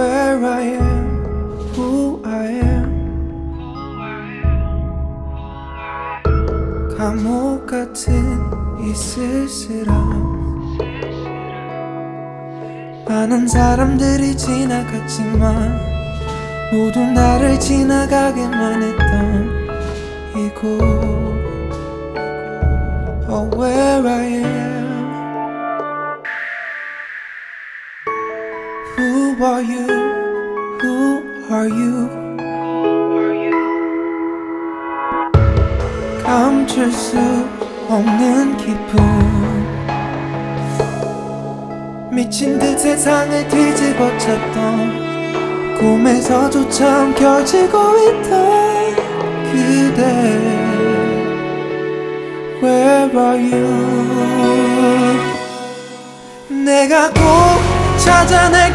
where I am, who I am. 감옥 같은 이 쓸쓸함. 많은 사람들이 지나갔지만 모두 나를 지나가게만 했던 이곳. Oh, where I am. Are you? Who are you? 감출 수 없는 기분 미친 듯 세상을 뒤집어 쳤던 꿈에서조차 엉켜지고 있던 그대 Where are you? 내가 꼭 찾아낼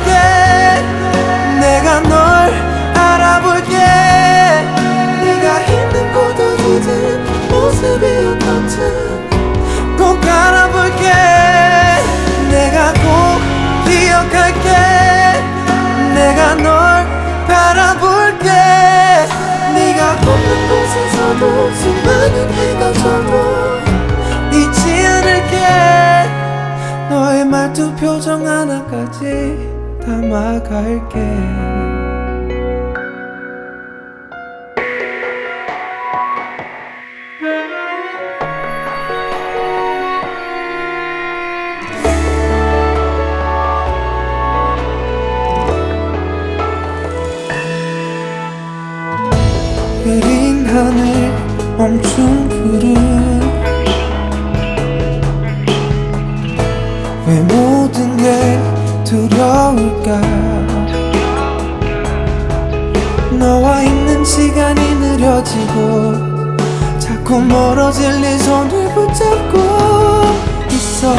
하나까지 담아갈게. 멈춘 구름 시간이 느려지고 자꾸 멀어질 네 손을 붙잡고 있어.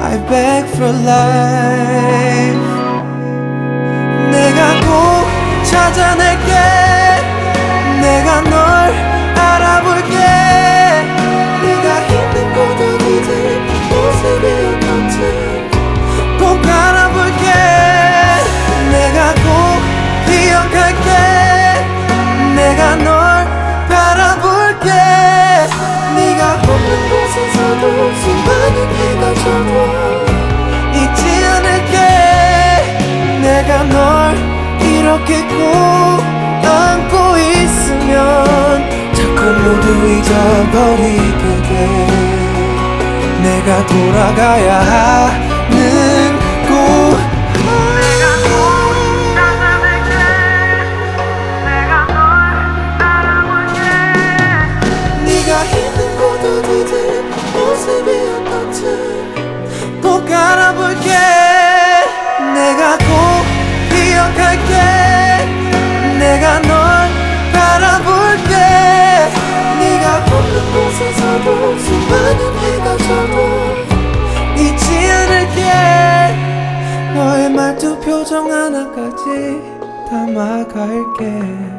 I beg for life 안고 있으면 자꾸 모두 잊어버리게 돼. 내가 돌아가야 표정 하나까지 담아갈게